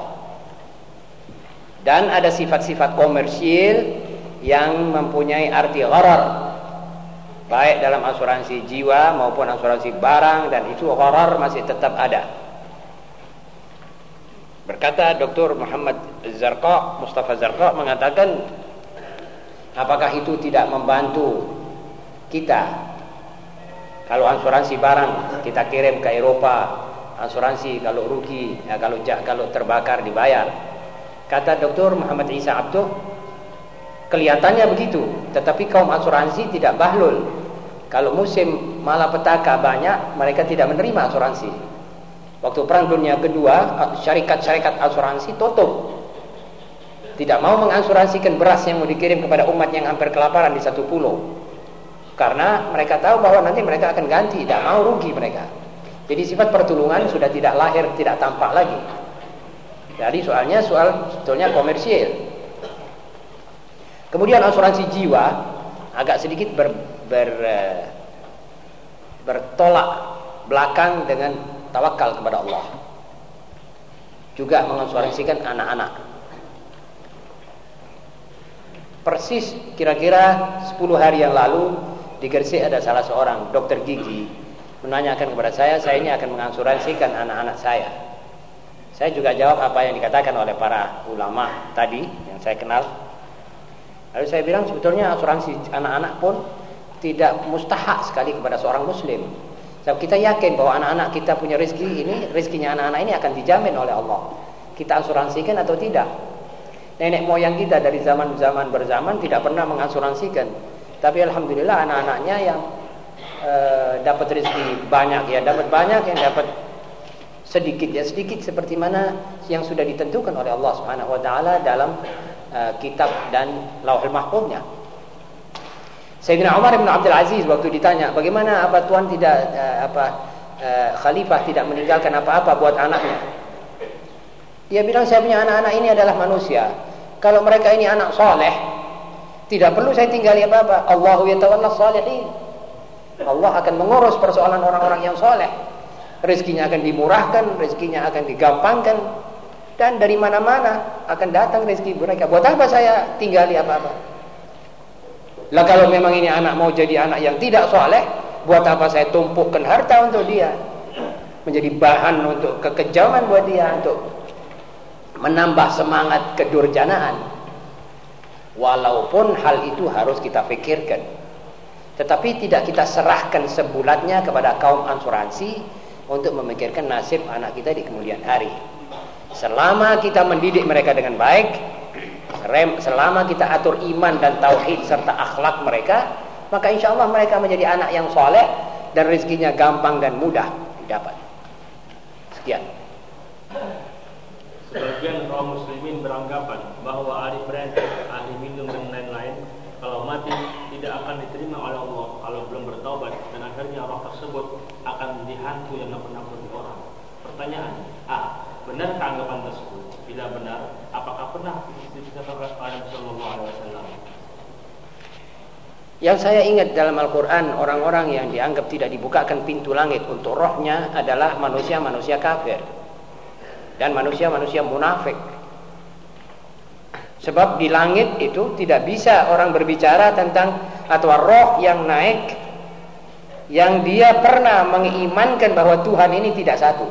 Dan ada sifat-sifat komersil yang mempunyai arti gharar. Baik dalam asuransi jiwa maupun asuransi barang dan itu gharar masih tetap ada. Berkata Dr. Muhammad Zarqa, Mustafa Zarqa mengatakan apakah itu tidak membantu kita kalau asuransi barang kita kirim ke Eropa asuransi kalau rugi, ya, kalau kalau terbakar dibayar. Kata Dr. Muhammad Isa Abduh, kelihatannya begitu, tetapi kaum asuransi tidak bahlul. Kalau musim malapetaka banyak, mereka tidak menerima asuransi. Waktu perang dunia kedua, syarikat-syarikat asuransi tutup. Tidak mau mengasuransikan beras yang mau dikirim kepada umat yang hampir kelaparan di satu pulau. Karena mereka tahu bahwa nanti mereka akan ganti, tidak mau rugi mereka. Jadi sifat pertolongan sudah tidak lahir, tidak tampak lagi. Jadi soalnya soal sebetulnya komersial. Kemudian asuransi jiwa agak sedikit ber, ber, eh, bertolak belakang dengan tawakal kepada Allah. Juga mengasuransikan anak-anak. Persis kira-kira 10 hari yang lalu di Gresik ada salah seorang dokter gigi menanyakan kepada saya, saya ini akan mengasuransikan anak-anak saya. Saya juga jawab apa yang dikatakan oleh para ulama tadi yang saya kenal. Lalu saya bilang sebetulnya asuransi anak-anak pun tidak mustahak sekali kepada seorang muslim. Sebab kita yakin bahwa anak-anak kita punya rezeki ini, rezekinya anak-anak ini akan dijamin oleh Allah. Kita asuransikan atau tidak? Nenek moyang kita dari zaman-zaman berzaman tidak pernah mengasuransikan. Tapi alhamdulillah anak-anaknya yang Eh, dapat rezeki banyak ya dapat banyak yang dapat sedikit ya sedikit seperti mana yang sudah ditentukan oleh Allah Subhanahu wa taala dalam uh, kitab dan Lauhul Mahfuznya. Sayyidina Umar bin Abdul Aziz waktu ditanya, "Bagaimana apa tuan tidak uh, apa uh, khalifah tidak meninggalkan apa-apa buat anaknya?" Dia bilang, "Saya punya anak-anak ini adalah manusia. Kalau mereka ini anak soleh, tidak perlu saya tinggali apa-apa. Allahu yatawalla salihin." Allah akan mengurus persoalan orang-orang yang soleh. Rezekinya akan dimurahkan, rezekinya akan digampangkan. Dan dari mana-mana akan datang rezeki mereka. Buat apa saya tinggali apa-apa? Lah kalau memang ini anak mau jadi anak yang tidak soleh, buat apa saya tumpukkan harta untuk dia? Menjadi bahan untuk kekejaman buat dia, untuk menambah semangat kedurjanaan. Walaupun hal itu harus kita pikirkan. Tetapi tidak kita serahkan sebulatnya kepada kaum asuransi untuk memikirkan nasib anak kita di kemudian hari. Selama kita mendidik mereka dengan baik, selama kita atur iman dan tauhid serta akhlak mereka, maka insya Allah mereka menjadi anak yang soleh dan rezekinya gampang dan mudah didapat. Sekian. Sebagian kaum muslimin beranggapan bahwa ahli brand, ahli minum dan lain-lain kalau mati tidak akan diterima oleh Allah kalau belum bertaubat dan akhirnya roh tersebut akan dihantu yang menakut-nakuti orang. Pertanyaan, A. Benar anggapan tersebut? Bila benar, apakah pernah diceritakan oleh Rasulullah SAW? Yang saya ingat dalam Al-Quran Orang-orang yang dianggap tidak dibukakan pintu langit Untuk rohnya adalah manusia-manusia kafir Dan manusia-manusia munafik Sebab di langit itu tidak bisa orang berbicara tentang atau roh yang naik yang dia pernah mengimankan bahwa Tuhan ini tidak satu.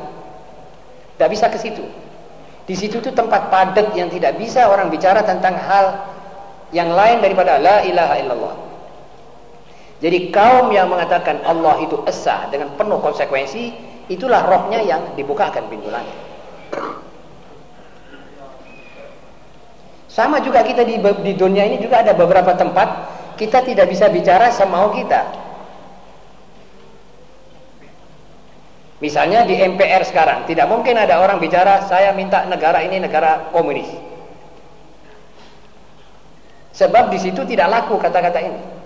Tidak bisa ke situ. Di situ itu tempat padat yang tidak bisa orang bicara tentang hal yang lain daripada la ilaha illallah. Jadi kaum yang mengatakan Allah itu esa dengan penuh konsekuensi, itulah rohnya yang dibukakan pintu langit. Sama juga kita di, di dunia ini juga ada beberapa tempat kita tidak bisa bicara semau kita. Misalnya di MPR sekarang, tidak mungkin ada orang bicara saya minta negara ini negara komunis. Sebab di situ tidak laku kata-kata ini.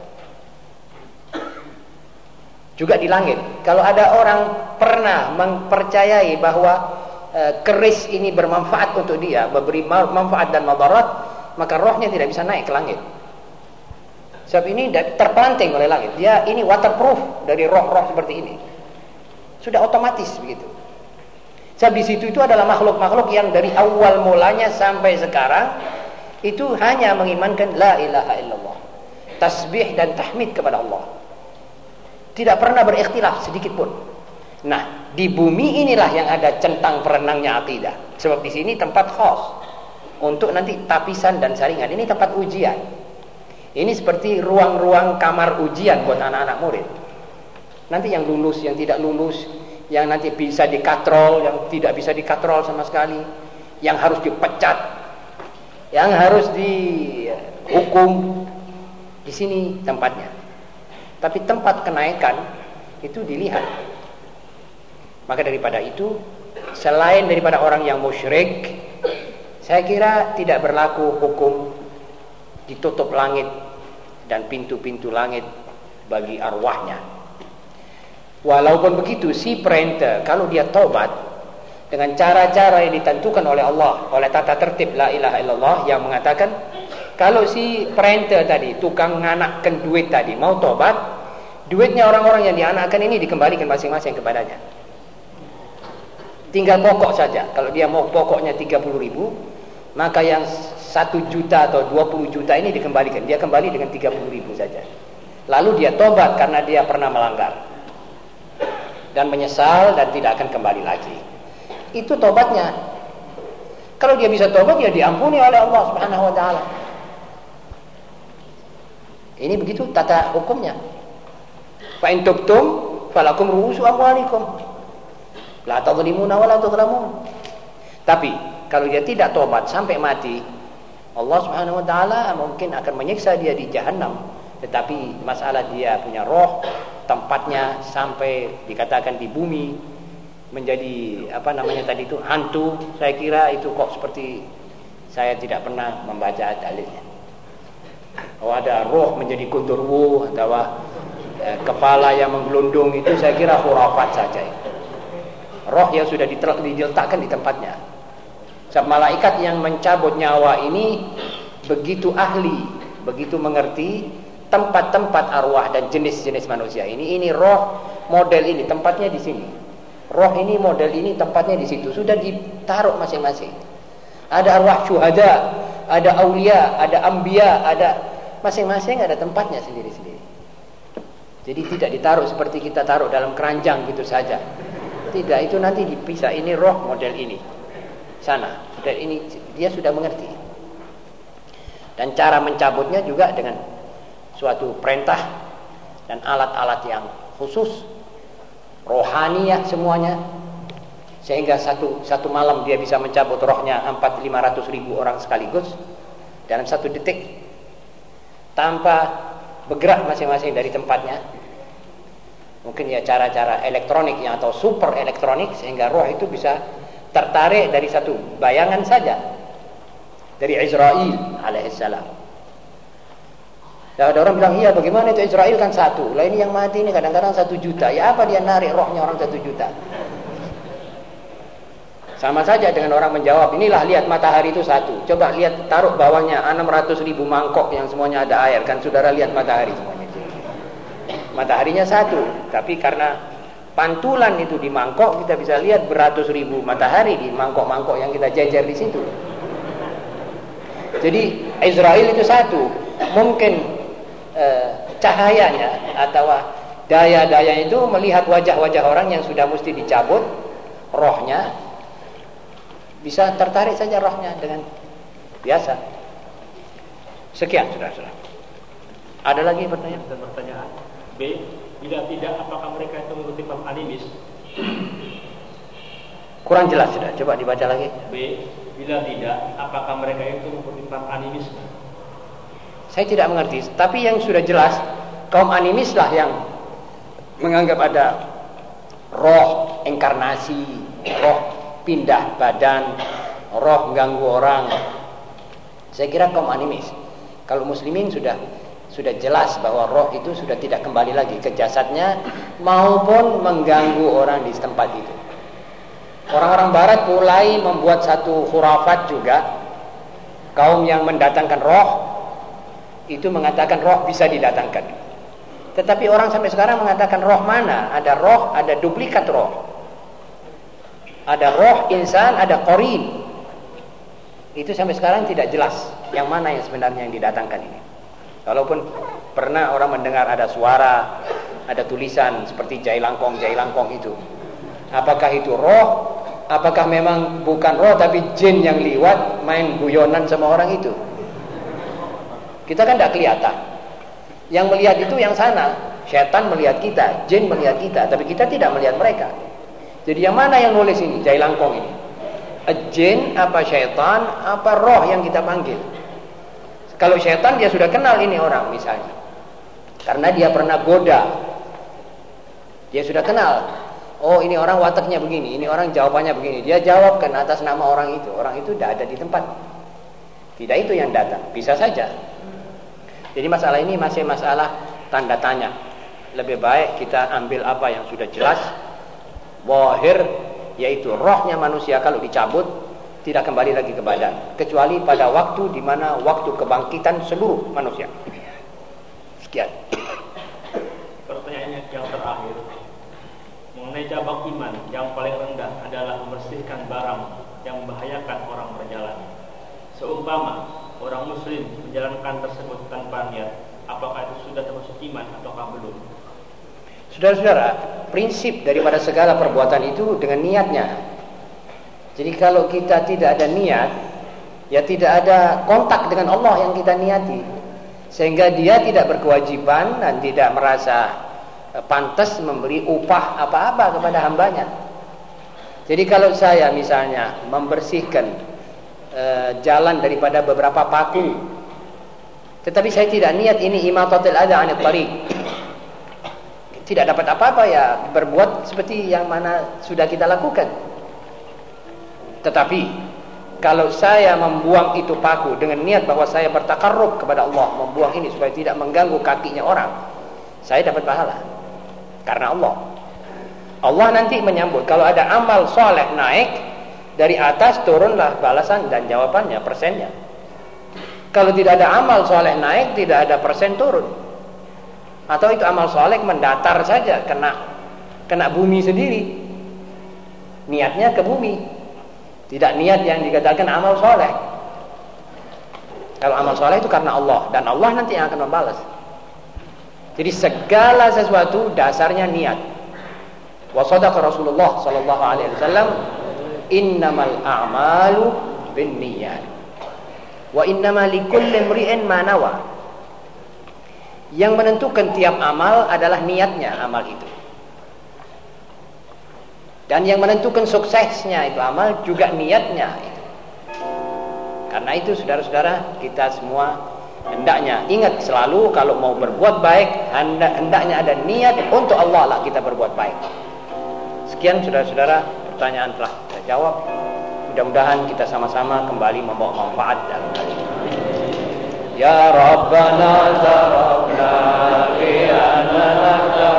Juga di langit. Kalau ada orang pernah mempercayai bahwa Eh, keris ini bermanfaat untuk dia, memberi manfaat dan madarat, maka rohnya tidak bisa naik ke langit. Sebab ini terpelanting oleh langit. Dia ini waterproof dari roh-roh seperti ini. Sudah otomatis begitu. Sebab di situ itu adalah makhluk-makhluk yang dari awal mulanya sampai sekarang itu hanya mengimankan la ilaha illallah. Tasbih dan tahmid kepada Allah. Tidak pernah berikhtilaf sedikit pun. Nah, di bumi inilah yang ada centang perenangnya akidah. Sebab di sini tempat khos untuk nanti tapisan dan saringan. Ini tempat ujian. Ini seperti ruang-ruang kamar ujian buat anak-anak murid. Nanti yang lulus, yang tidak lulus, yang nanti bisa dikatrol, yang tidak bisa dikatrol sama sekali, yang harus dipecat, yang harus dihukum. Di sini tempatnya. Tapi tempat kenaikan itu dilihat. Maka daripada itu, selain daripada orang yang musyrik, saya kira tidak berlaku hukum ditutup langit dan pintu-pintu langit bagi arwahnya. Walaupun begitu, si perintah kalau dia tobat dengan cara-cara yang ditentukan oleh Allah, oleh tata tertib la ilaha illallah yang mengatakan kalau si perintah tadi tukang nganakkan duit tadi mau tobat, duitnya orang-orang yang dianakkan ini dikembalikan masing-masing kepadanya. Tinggal pokok saja. Kalau dia mau pokoknya 30 ribu, maka yang 1 juta atau 20 juta ini dikembalikan. Dia kembali dengan 30 ribu saja. Lalu dia tobat karena dia pernah melanggar dan menyesal dan tidak akan kembali lagi. Itu tobatnya. Kalau dia bisa tobat ya diampuni oleh Allah Subhanahu wa taala. Ini begitu tata hukumnya. Fa in tubtum falakum ru'usu amwalikum. La tadhlimuna wa la tudhlamun. Tapi kalau dia tidak tobat sampai mati, Allah Subhanahu wa taala mungkin akan menyiksa dia di jahanam. Tetapi masalah dia punya roh tempatnya sampai dikatakan di bumi menjadi apa namanya tadi itu hantu saya kira itu kok seperti saya tidak pernah membaca dalilnya oh ada roh menjadi kundurwu atau eh, kepala yang menggelundung itu saya kira khurafat saja roh yang sudah diletakkan di tempatnya. Sebab malaikat yang mencabut nyawa ini begitu ahli begitu mengerti tempat-tempat arwah dan jenis-jenis manusia ini ini roh model ini tempatnya di sini. Roh ini model ini tempatnya di situ. Sudah ditaruh masing-masing. Ada arwah syuhada ada aulia ada ambia ada masing-masing ada tempatnya sendiri-sendiri. Jadi tidak ditaruh seperti kita taruh dalam keranjang gitu saja. Tidak itu nanti dipisah. Ini roh model ini. Sana model ini dia sudah mengerti. Dan cara mencabutnya juga dengan suatu perintah dan alat-alat yang khusus. Rohaniah semuanya sehingga satu satu malam dia bisa mencabut rohnya empat lima ratus ribu orang sekaligus dalam satu detik tanpa bergerak masing-masing dari tempatnya mungkin ya cara-cara elektronik yang atau super elektronik sehingga roh itu bisa tertarik dari satu bayangan saja dari Israel alaihissalam Ya, ada orang bilang, iya bagaimana itu Israel kan satu. Lah ini yang mati ini kadang-kadang satu juta. Ya apa dia narik rohnya orang satu juta? Sama saja dengan orang menjawab, inilah lihat matahari itu satu. Coba lihat taruh bawahnya 600 ribu mangkok yang semuanya ada air. Kan saudara lihat matahari semuanya. Mataharinya satu. Tapi karena pantulan itu di mangkok, kita bisa lihat beratus ribu matahari di mangkok-mangkok yang kita jajar di situ. Jadi Israel itu satu. Mungkin eh, cahayanya atau daya-daya itu melihat wajah-wajah orang yang sudah mesti dicabut rohnya bisa tertarik saja rohnya dengan biasa. Sekian sudah-sudah ada lagi pertanyaan? Pertanyaan. B bila tidak apakah mereka itu mengikuti paham animis? Kurang jelas sudah coba dibaca lagi. B bila tidak apakah mereka itu mengikuti paham animisme saya tidak mengerti. Tapi yang sudah jelas, kaum animis lah yang menganggap ada roh inkarnasi, roh pindah badan, roh mengganggu orang. Saya kira kaum animis. Kalau muslimin sudah sudah jelas bahwa roh itu sudah tidak kembali lagi ke jasadnya maupun mengganggu orang di tempat itu. Orang-orang barat mulai membuat satu khurafat juga kaum yang mendatangkan roh itu mengatakan roh bisa didatangkan. Tetapi orang sampai sekarang mengatakan roh mana? Ada roh, ada duplikat roh. Ada roh insan, ada korin. Itu sampai sekarang tidak jelas yang mana yang sebenarnya yang didatangkan ini. Walaupun pernah orang mendengar ada suara, ada tulisan seperti jai langkong, jai langkong itu. Apakah itu roh? Apakah memang bukan roh tapi jin yang liwat main guyonan sama orang itu? Kita kan tidak kelihatan. Yang melihat itu yang sana. Setan melihat kita, jin melihat kita, tapi kita tidak melihat mereka. Jadi yang mana yang nulis ini? Jai Langkong ini. Jin apa syaitan apa roh yang kita panggil? Kalau syaitan dia sudah kenal ini orang misalnya. Karena dia pernah goda. Dia sudah kenal. Oh ini orang wataknya begini, ini orang jawabannya begini. Dia jawabkan atas nama orang itu. Orang itu tidak ada di tempat. Tidak itu yang datang. Bisa saja. Jadi masalah ini masih masalah tanda tanya. Lebih baik kita ambil apa yang sudah jelas. Wahir yaitu rohnya manusia kalau dicabut tidak kembali lagi ke badan kecuali pada waktu di mana waktu kebangkitan seluruh manusia. Sekian. Pertanyaannya yang terakhir mengenai cabang iman yang paling rendah adalah membersihkan barang yang membahayakan orang berjalan. Seumpama orang muslim menjalankan tersebut tanpa niat, apakah itu sudah termasuk iman ataukah belum? Saudara-saudara, prinsip daripada segala perbuatan itu dengan niatnya. Jadi kalau kita tidak ada niat, ya tidak ada kontak dengan Allah yang kita niati. Sehingga dia tidak berkewajiban dan tidak merasa eh, pantas memberi upah apa-apa kepada hambanya. Jadi kalau saya misalnya membersihkan e, jalan daripada beberapa paku, tetapi saya tidak niat ini imatatul ada anit tariq tidak dapat apa-apa ya berbuat seperti yang mana sudah kita lakukan. Tetapi kalau saya membuang itu paku dengan niat bahwa saya bertakarrub kepada Allah, membuang ini supaya tidak mengganggu kakinya orang, saya dapat pahala. Karena Allah. Allah nanti menyambut kalau ada amal soleh naik dari atas turunlah balasan dan jawabannya persennya. Kalau tidak ada amal soleh naik tidak ada persen turun. Atau itu amal soleh mendatar saja kena kena bumi sendiri. Niatnya ke bumi. Tidak niat yang dikatakan amal soleh. Kalau amal soleh itu karena Allah dan Allah nanti yang akan membalas. Jadi segala sesuatu dasarnya niat. Wa sadaqa Rasulullah sallallahu alaihi wasallam innamal a'malu binniyat. Wa innama likulli imri'in ma nawa. Yang menentukan tiap amal adalah niatnya amal itu. Dan yang menentukan suksesnya itu amal juga niatnya. Karena itu saudara-saudara kita semua hendaknya ingat selalu kalau mau berbuat baik hendaknya ada niat untuk Allah lah kita berbuat baik. Sekian saudara-saudara pertanyaan telah kita jawab. Mudah-mudahan kita sama-sama kembali membawa manfaat dalam. يا ربنا تركنا بأننا اعترفنا